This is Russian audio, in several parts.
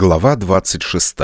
Глава 26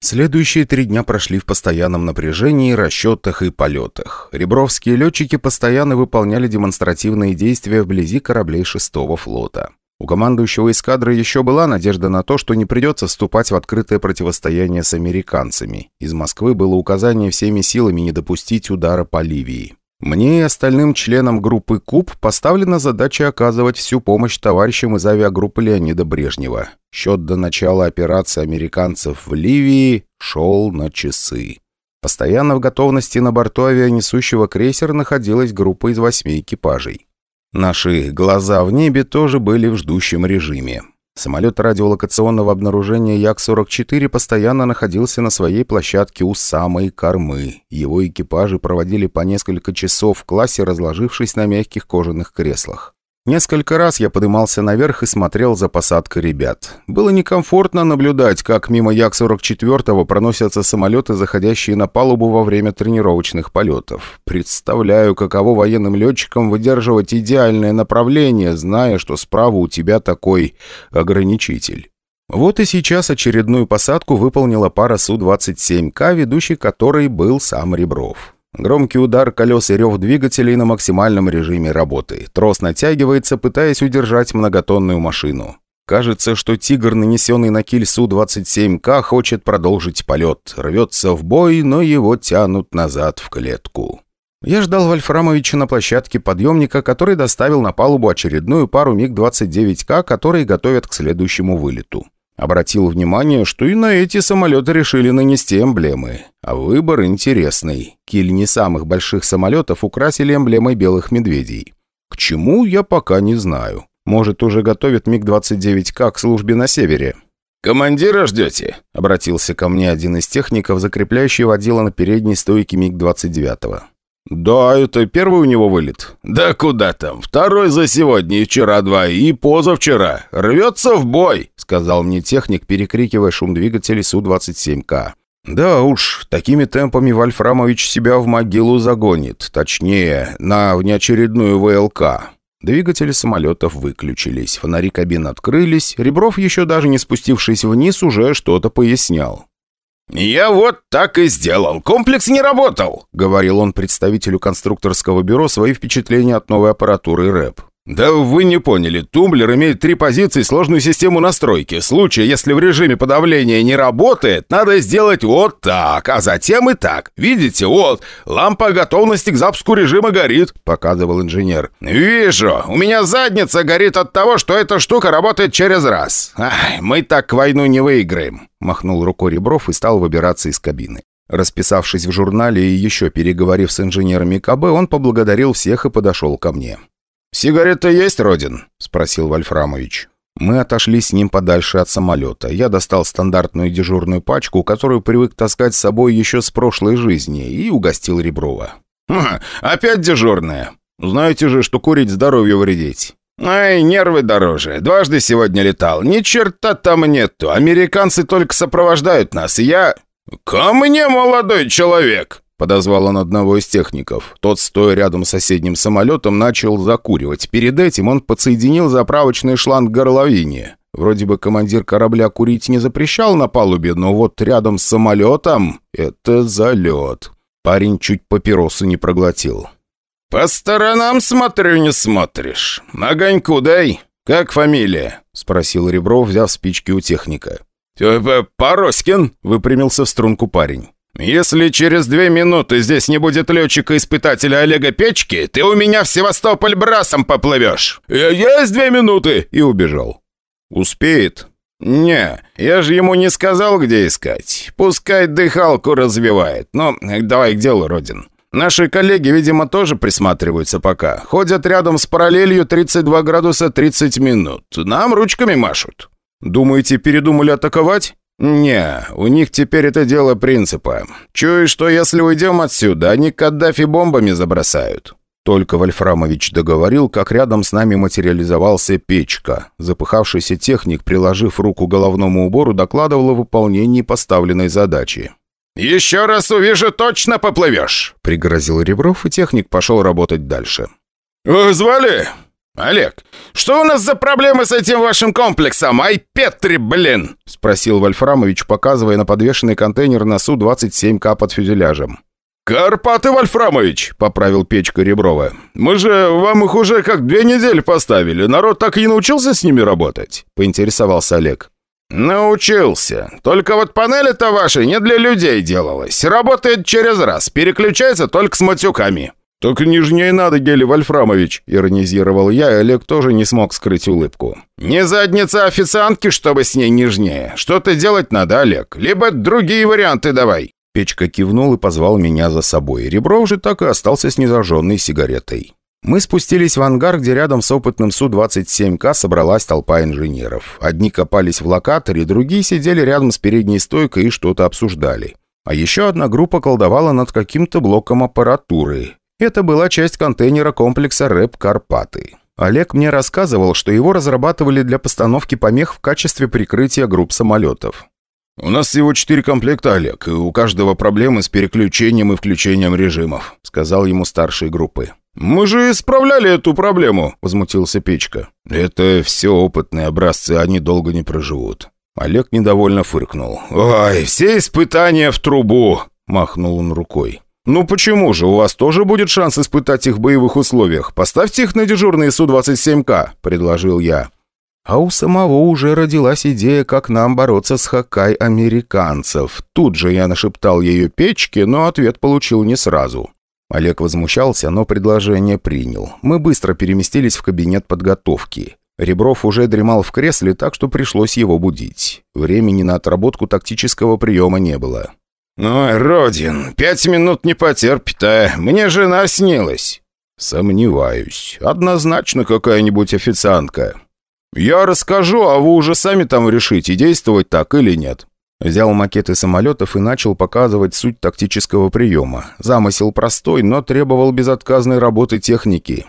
Следующие три дня прошли в постоянном напряжении, расчетах и полетах. Ребровские летчики постоянно выполняли демонстративные действия вблизи кораблей шестого флота. У командующего эскадры еще была надежда на то, что не придется вступать в открытое противостояние с американцами. Из Москвы было указание всеми силами не допустить удара по Ливии. Мне и остальным членам группы КУБ поставлена задача оказывать всю помощь товарищам из авиагруппы Леонида Брежнева. Счет до начала операции американцев в Ливии шел на часы. Постоянно в готовности на борту авианесущего крейсера находилась группа из восьми экипажей. Наши глаза в небе тоже были в ждущем режиме. Самолет радиолокационного обнаружения Як-44 постоянно находился на своей площадке у самой кормы. Его экипажи проводили по несколько часов в классе, разложившись на мягких кожаных креслах. Несколько раз я подымался наверх и смотрел за посадкой ребят. Было некомфортно наблюдать, как мимо Як-44 проносятся самолеты, заходящие на палубу во время тренировочных полетов. Представляю, каково военным летчикам выдерживать идеальное направление, зная, что справа у тебя такой ограничитель. Вот и сейчас очередную посадку выполнила пара Су-27К, ведущий которой был сам Ребров. Громкий удар колес и рев двигателей на максимальном режиме работы. Трос натягивается, пытаясь удержать многотонную машину. Кажется, что «Тигр», нанесенный на киль Су-27К, хочет продолжить полет. Рвется в бой, но его тянут назад в клетку. Я ждал Вольфрамовича на площадке подъемника, который доставил на палубу очередную пару МиГ-29К, которые готовят к следующему вылету. Обратил внимание, что и на эти самолеты решили нанести эмблемы. А выбор интересный. Киль не самых больших самолетов украсили эмблемой белых медведей. К чему, я пока не знаю. Может, уже готовят МиГ-29К к службе на севере. «Командира ждете?» — обратился ко мне один из техников, закрепляющий водила на передней стойке МиГ-29. «Да, это первый у него вылет». «Да куда там? Второй за сегодня и вчера два, и позавчера. Рвется в бой», — сказал мне техник, перекрикивая шум двигателей Су-27К. «Да уж, такими темпами Вольфрамович себя в могилу загонит. Точнее, на внеочередную ВЛК». Двигатели самолетов выключились, фонари кабин открылись, Ребров, еще даже не спустившись вниз, уже что-то пояснял. «Я вот так и сделал. Комплекс не работал», — говорил он представителю конструкторского бюро свои впечатления от новой аппаратуры РЭП. «Да вы не поняли. Тумблер имеет три позиции и сложную систему настройки. В случае, если в режиме подавления не работает, надо сделать вот так, а затем и так. Видите, вот, лампа готовности к запуску режима горит», — показывал инженер. «Вижу. У меня задница горит от того, что эта штука работает через раз. Ай, мы так войну не выиграем», — махнул рукой Ребров и стал выбираться из кабины. Расписавшись в журнале и еще переговорив с инженерами КБ, он поблагодарил всех и подошел ко мне. «Сигарета есть, Родин?» – спросил Вольфрамович. Мы отошли с ним подальше от самолета. Я достал стандартную дежурную пачку, которую привык таскать с собой еще с прошлой жизни, и угостил Реброва. «Ха, «Опять дежурная? Знаете же, что курить здоровью вредить». «Ай, нервы дороже. Дважды сегодня летал. Ни черта там нету. Американцы только сопровождают нас, и я...» «Ко мне, молодой человек!» Подозвал он одного из техников. Тот, стоя рядом с соседним самолетом, начал закуривать. Перед этим он подсоединил заправочный шланг к горловине. Вроде бы командир корабля курить не запрещал на палубе, но вот рядом с самолетом — это залет. Парень чуть папиросу не проглотил. «По сторонам смотрю, не смотришь. Огоньку дай. Как фамилия?» — спросил Ребров, взяв спички у техника. «Пороськин», — выпрямился в струнку парень. «Если через две минуты здесь не будет летчика-испытателя Олега Печки, ты у меня в Севастополь брасом поплывешь!» «Есть две минуты!» И убежал. «Успеет?» «Не, я же ему не сказал, где искать. Пускай дыхалку развивает. Но давай к делу, Родин. Наши коллеги, видимо, тоже присматриваются пока. Ходят рядом с параллелью 32 градуса 30 минут. Нам ручками машут. Думаете, передумали атаковать?» «Не, у них теперь это дело принципа. Чую, что если уйдем отсюда, они Каддафи бомбами забросают». Только Вольфрамович договорил, как рядом с нами материализовался печка. Запыхавшийся техник, приложив руку к головному убору, докладывал о выполнении поставленной задачи. «Еще раз увижу, точно поплывешь!» — пригрозил Ребров, и техник пошел работать дальше. «Звали?» «Олег, что у нас за проблемы с этим вашим комплексом? Ай, Петри, блин!» — спросил Вольфрамович, показывая на подвешенный контейнер на Су-27К под фюзеляжем. «Карпаты Вольфрамович!» — поправил Печка Реброва. «Мы же вам их уже как две недели поставили. Народ так и не научился с ними работать?» — поинтересовался Олег. «Научился. Только вот панели-то ваши не для людей делалась. Работает через раз. Переключается только с матюками». «Так нежнее надо, Гели Вольфрамович», — иронизировал я, и Олег тоже не смог скрыть улыбку. «Не задница официантки, чтобы с ней нежнее. Что-то делать надо, Олег. Либо другие варианты давай». Печка кивнул и позвал меня за собой. Ребров же так и остался с незажженной сигаретой. Мы спустились в ангар, где рядом с опытным Су-27К собралась толпа инженеров. Одни копались в локаторе, другие сидели рядом с передней стойкой и что-то обсуждали. А еще одна группа колдовала над каким-то блоком аппаратуры. Это была часть контейнера комплекса РЭП «Карпаты». Олег мне рассказывал, что его разрабатывали для постановки помех в качестве прикрытия групп самолетов. «У нас всего четыре комплекта, Олег, и у каждого проблемы с переключением и включением режимов», сказал ему старший группы. «Мы же исправляли эту проблему», — возмутился Печка. «Это все опытные образцы, они долго не проживут». Олег недовольно фыркнул. «Ой, все испытания в трубу!» — махнул он рукой. «Ну почему же? У вас тоже будет шанс испытать их в боевых условиях. Поставьте их на дежурные Су-27К», — предложил я. А у самого уже родилась идея, как нам бороться с Хакай американцев. Тут же я нашептал ее печке, но ответ получил не сразу. Олег возмущался, но предложение принял. Мы быстро переместились в кабинет подготовки. Ребров уже дремал в кресле, так что пришлось его будить. Времени на отработку тактического приема не было. «Ой, Родин, пять минут не потерпит, а мне жена снилась». «Сомневаюсь. Однозначно какая-нибудь официантка». «Я расскажу, а вы уже сами там решите, действовать так или нет». Взял макеты самолетов и начал показывать суть тактического приема. Замысел простой, но требовал безотказной работы техники.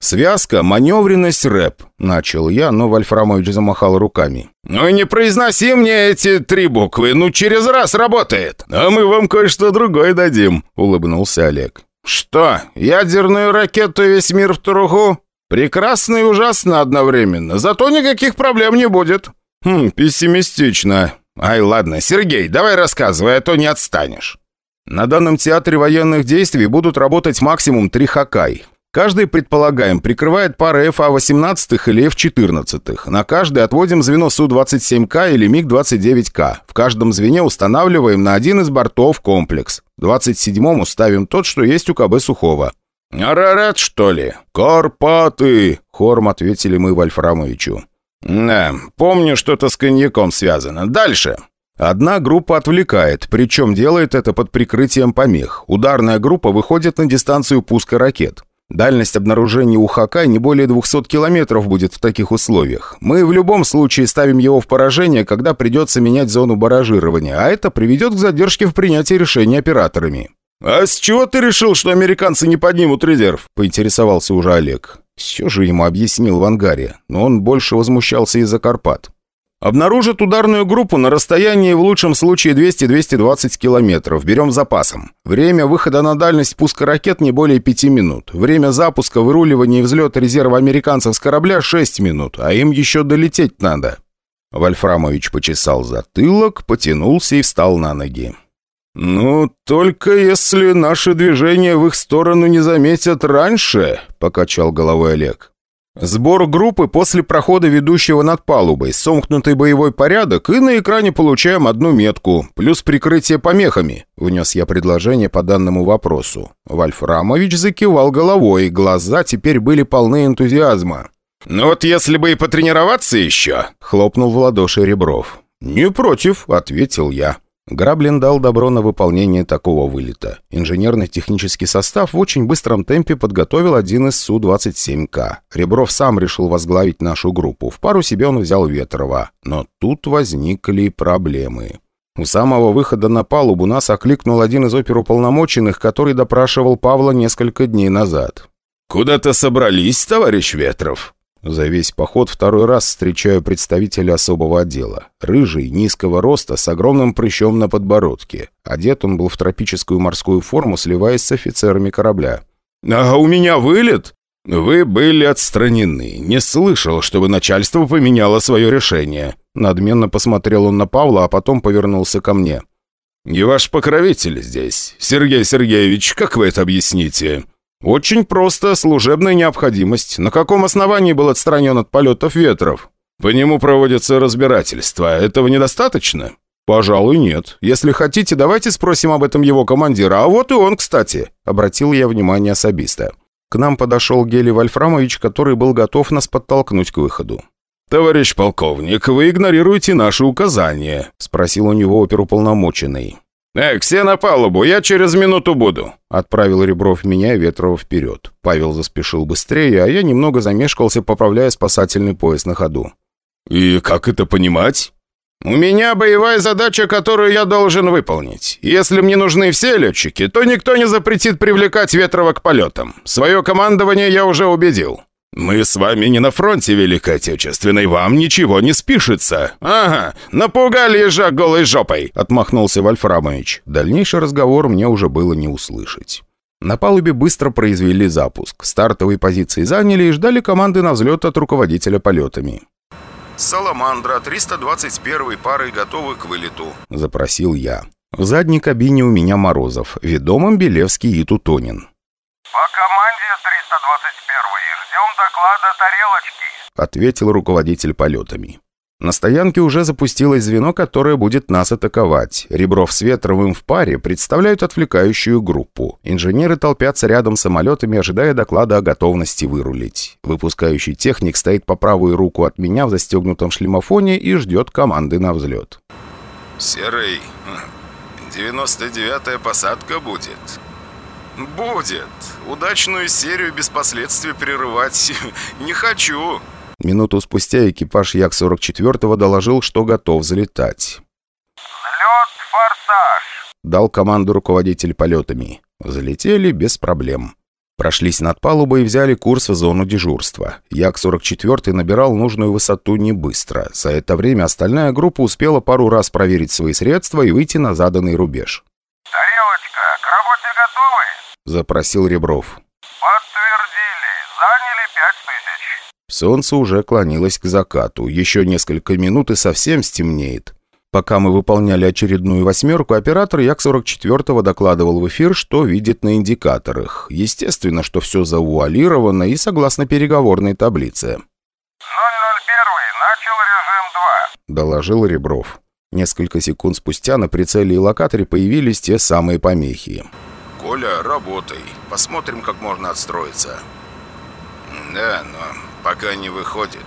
«Связка, маневренность, рэп», — начал я, но Вольфрамович замахал руками. «Ну не произноси мне эти три буквы, ну через раз работает!» «А мы вам кое-что другое дадим», — улыбнулся Олег. «Что, ядерную ракету весь мир в труху?» «Прекрасно и ужасно одновременно, зато никаких проблем не будет». «Хм, пессимистично». «Ай, ладно, Сергей, давай рассказывай, а то не отстанешь». На данном театре военных действий будут работать максимум три «Хакай». Каждый, предполагаем, прикрывает пары ФА-18 или F-14. На каждый отводим звено Су-27К или МиГ-29К. В каждом звене устанавливаем на один из бортов комплекс. В 27-му ставим тот, что есть у КБ Сухого. «Арарат, что ли?» «Карпаты!» — хором ответили мы Вольфрамовичу. «Да, помню, что-то с коньяком связано. Дальше!» Одна группа отвлекает, причем делает это под прикрытием помех. Ударная группа выходит на дистанцию пуска ракет. Дальность обнаружения у Хакай не более 200 километров будет в таких условиях. Мы в любом случае ставим его в поражение, когда придется менять зону баражирования, а это приведет к задержке в принятии решений операторами. «А с чего ты решил, что американцы не поднимут резерв?» – поинтересовался уже Олег. Все же ему объяснил в ангаре, но он больше возмущался из-за Карпат. Обнаружат ударную группу на расстоянии в лучшем случае 200-220 километров. Берем запасом. Время выхода на дальность пуска ракет не более 5 минут. Время запуска, выруливания и взлета резерва американцев с корабля 6 минут, а им еще долететь надо. Вольфрамович почесал затылок, потянулся и встал на ноги. «Ну, только если наши движения в их сторону не заметят раньше», — покачал головой Олег. Сбор группы после прохода ведущего над палубой, сомкнутый боевой порядок, и на экране получаем одну метку, плюс прикрытие помехами», — внес я предложение по данному вопросу. Вольфрамович закивал головой, глаза теперь были полны энтузиазма. «Ну вот если бы и потренироваться еще», — хлопнул в ладоши Ребров. «Не против», — ответил я. Граблин дал добро на выполнение такого вылета. Инженерно-технический состав в очень быстром темпе подготовил один из Су-27К. Ребров сам решил возглавить нашу группу. В пару себе он взял Ветрова. Но тут возникли проблемы. У самого выхода на палубу нас окликнул один из оперуполномоченных, который допрашивал Павла несколько дней назад. «Куда-то собрались, товарищ Ветров?» За весь поход второй раз встречаю представителя особого отдела. Рыжий, низкого роста, с огромным прыщом на подбородке. Одет он был в тропическую морскую форму, сливаясь с офицерами корабля. «А у меня вылет?» «Вы были отстранены. Не слышал, чтобы начальство поменяло свое решение». Надменно посмотрел он на Павла, а потом повернулся ко мне. «И ваш покровитель здесь. Сергей Сергеевич, как вы это объясните?» «Очень просто. Служебная необходимость. На каком основании был отстранен от полетов ветров?» «По нему проводится разбирательство. Этого недостаточно?» «Пожалуй, нет. Если хотите, давайте спросим об этом его командира. А вот и он, кстати», — обратил я внимание особиста. К нам подошел Гели Вольфрамович, который был готов нас подтолкнуть к выходу. «Товарищ полковник, вы игнорируете наши указания», — спросил у него оперуполномоченный. «Эй, все на палубу, я через минуту буду», — отправил Ребров меня Ветрова вперед. Павел заспешил быстрее, а я немного замешкался, поправляя спасательный пояс на ходу. «И как это понимать?» «У меня боевая задача, которую я должен выполнить. Если мне нужны все летчики, то никто не запретит привлекать Ветрова к полетам. Свое командование я уже убедил». «Мы с вами не на фронте Великой Отечественной, вам ничего не спишется». «Ага, напугали ежа голой жопой», — отмахнулся Вольфрамович. Дальнейший разговор мне уже было не услышать. На палубе быстро произвели запуск. Стартовые позиции заняли и ждали команды на взлет от руководителя полетами. «Саламандра, 321 парой готовы к вылету», — запросил я. В задней кабине у меня Морозов, ведомым Белевский и Тутонин. «По команде 321 ждем доклада тарелочки», — ответил руководитель полетами. На стоянке уже запустилось звено, которое будет нас атаковать. Ребров с Ветровым в паре представляют отвлекающую группу. Инженеры толпятся рядом с самолетами, ожидая доклада о готовности вырулить. Выпускающий техник стоит по правую руку от меня в застегнутом шлемофоне и ждет команды на взлет. «Серый, 99-я посадка будет?» «Будет. Удачную серию без последствий прерывать не хочу». Минуту спустя экипаж Як-44 доложил, что готов залетать. «Взлет, форсаж!» — дал команду руководитель полетами. Залетели без проблем. Прошлись над палубой и взяли курс в зону дежурства. Як-44 набирал нужную высоту не быстро. За это время остальная группа успела пару раз проверить свои средства и выйти на заданный рубеж. «Тарелочка, к работе готовы?» Запросил Ребров. «Подтвердили. Заняли пять тысяч». Солнце уже клонилось к закату. Еще несколько минут и совсем стемнеет. Пока мы выполняли очередную восьмерку, оператор Як-44 докладывал в эфир, что видит на индикаторах. Естественно, что все завуалировано и согласно переговорной таблице. «001, начал режим 2», — доложил Ребров. Несколько секунд спустя на прицеле и локаторе появились те самые помехи. «Коля, работай. Посмотрим, как можно отстроиться». «Да, но пока не выходит».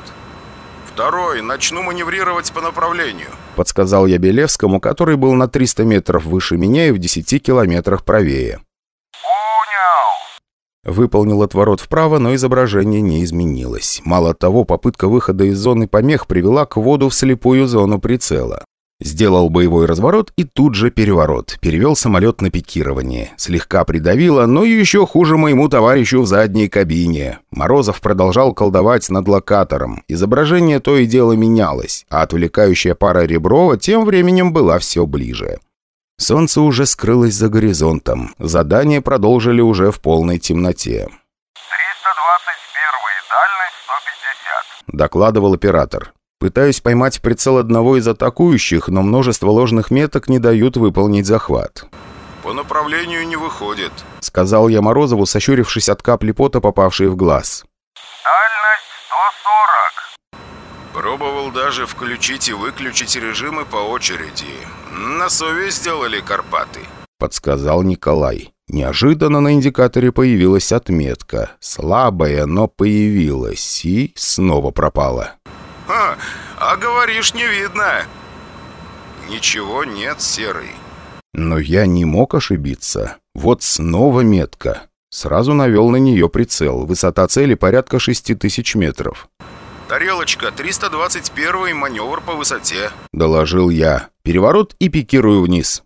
«Второй, начну маневрировать по направлению». Подсказал я Белевскому, который был на 300 метров выше меня и в 10 километрах правее. «Понял». Выполнил отворот вправо, но изображение не изменилось. Мало того, попытка выхода из зоны помех привела к вводу в слепую зону прицела. Сделал боевой разворот и тут же переворот. Перевел самолет на пикирование. Слегка придавило, но еще хуже моему товарищу в задней кабине. Морозов продолжал колдовать над локатором. Изображение то и дело менялось, а отвлекающая пара Реброва тем временем была все ближе. Солнце уже скрылось за горизонтом. Задание продолжили уже в полной темноте. 321, дальность 150. Докладывал оператор. Пытаюсь поймать в прицел одного из атакующих, но множество ложных меток не дают выполнить захват. «По направлению не выходит», — сказал я Морозову, сощурившись от капли пота, попавшей в глаз. Дальность 140. Пробовал даже включить и выключить режимы по очереди. На совесть сделали Карпаты. Подсказал Николай. Неожиданно на индикаторе появилась отметка. Слабая, но появилась. И снова пропала. «Ха, а говоришь, не видно». «Ничего нет, Серый». Но я не мог ошибиться. Вот снова метка. Сразу навел на нее прицел. Высота цели порядка 6000 метров. «Тарелочка, 321 маневр по высоте», — доложил я. Переворот и пикирую вниз.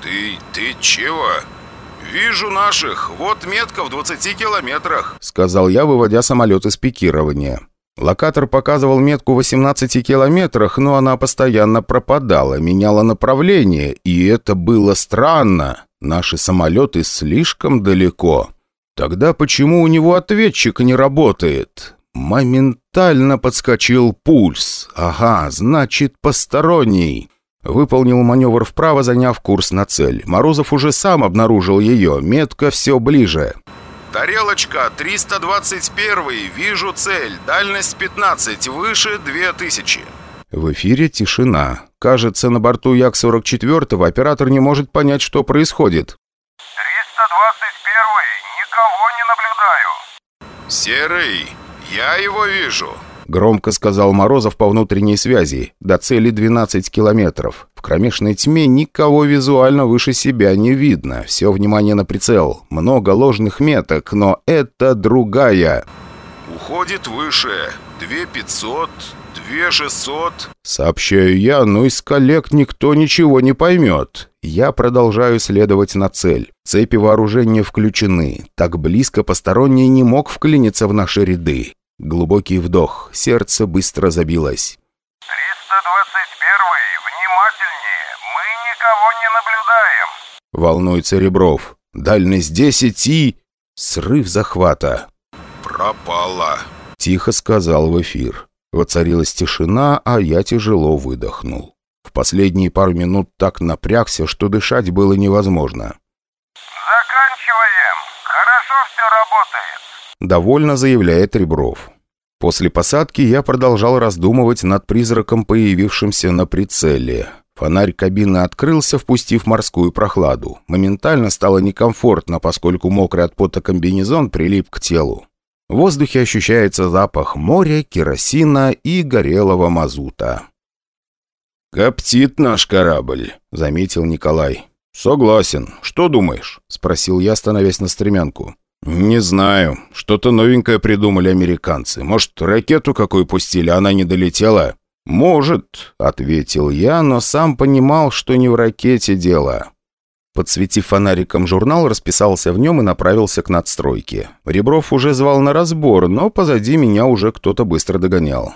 «Ты... ты чего?» «Вижу наших. Вот метка в 20 километрах», — сказал я, выводя самолет из пикирования. Локатор показывал метку в 18 километрах, но она постоянно пропадала, меняла направление, и это было странно. Наши самолеты слишком далеко. Тогда почему у него ответчик не работает? Моментально подскочил пульс. Ага, значит, посторонний. Выполнил маневр вправо, заняв курс на цель. Морозов уже сам обнаружил ее. Метка все ближе. «Тарелочка, 321 вижу цель. Дальность 15, выше 2000». В эфире тишина. Кажется, на борту Як-44 оператор не может понять, что происходит. 321 никого не наблюдаю. «Серый, я его вижу». Громко сказал Морозов по внутренней связи. До цели 12 километров. В кромешной тьме никого визуально выше себя не видно. Все внимание на прицел. Много ложных меток, но это другая. «Уходит выше. 2500, 2600». Сообщаю я, но из коллег никто ничего не поймет. Я продолжаю следовать на цель. Цепи вооружения включены. Так близко посторонний не мог вклиниться в наши ряды. Глубокий вдох. Сердце быстро забилось. 321 внимательнее. Мы никого не наблюдаем. Волнуется Ребров. Дальность 10 и... Срыв захвата. «Пропала». Тихо сказал в эфир. Воцарилась тишина, а я тяжело выдохнул. В последние пару минут так напрягся, что дышать было невозможно. Заканчиваем. Хорошо все работает. Довольно заявляет Ребров. После посадки я продолжал раздумывать над призраком, появившимся на прицеле. Фонарь кабины открылся, впустив морскую прохладу. Моментально стало некомфортно, поскольку мокрый от пота комбинезон прилип к телу. В воздухе ощущается запах моря, керосина и горелого мазута. «Коптит наш корабль», — заметил Николай. «Согласен. Что думаешь?» — спросил я, становясь на стремянку. «Не знаю. Что-то новенькое придумали американцы. Может, ракету какую пустили, она не долетела?» «Может», — ответил я, но сам понимал, что не в ракете дело. Подсветив фонариком журнал, расписался в нем и направился к надстройке. Ребров уже звал на разбор, но позади меня уже кто-то быстро догонял.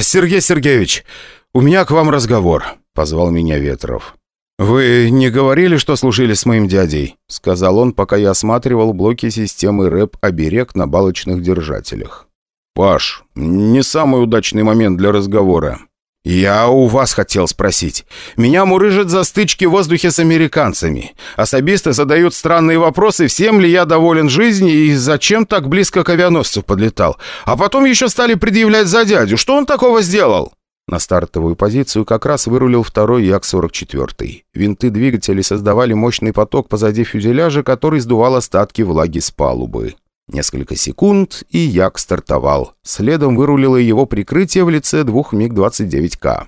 «Сергей Сергеевич, у меня к вам разговор», — позвал меня Ветров. «Вы не говорили, что служили с моим дядей?» — сказал он, пока я осматривал блоки системы рэп-оберег на балочных держателях. «Паш, не самый удачный момент для разговора». «Я у вас хотел спросить. Меня мурыжат за стычки в воздухе с американцами. Особисты задают странные вопросы, всем ли я доволен жизнью и зачем так близко к авианосцу подлетал. А потом еще стали предъявлять за дядю. Что он такого сделал?» На стартовую позицию как раз вырулил второй Як-44. Винты двигателей создавали мощный поток позади фюзеляжа, который сдувал остатки влаги с палубы. Несколько секунд, и Як стартовал. Следом вырулило его прикрытие в лице двух МиГ-29К.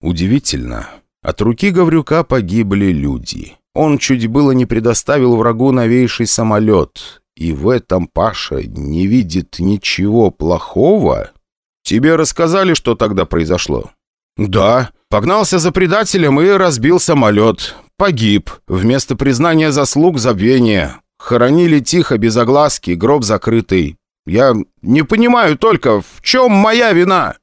Удивительно. От руки Гаврюка погибли люди. Он чуть было не предоставил врагу новейший самолет. И в этом Паша не видит ничего плохого? Тебе рассказали, что тогда произошло? Да. Погнался за предателем и разбил самолет. Погиб. Вместо признания заслуг забвения. Хоронили тихо, без огласки, гроб закрытый. Я не понимаю только, в чем моя вина?»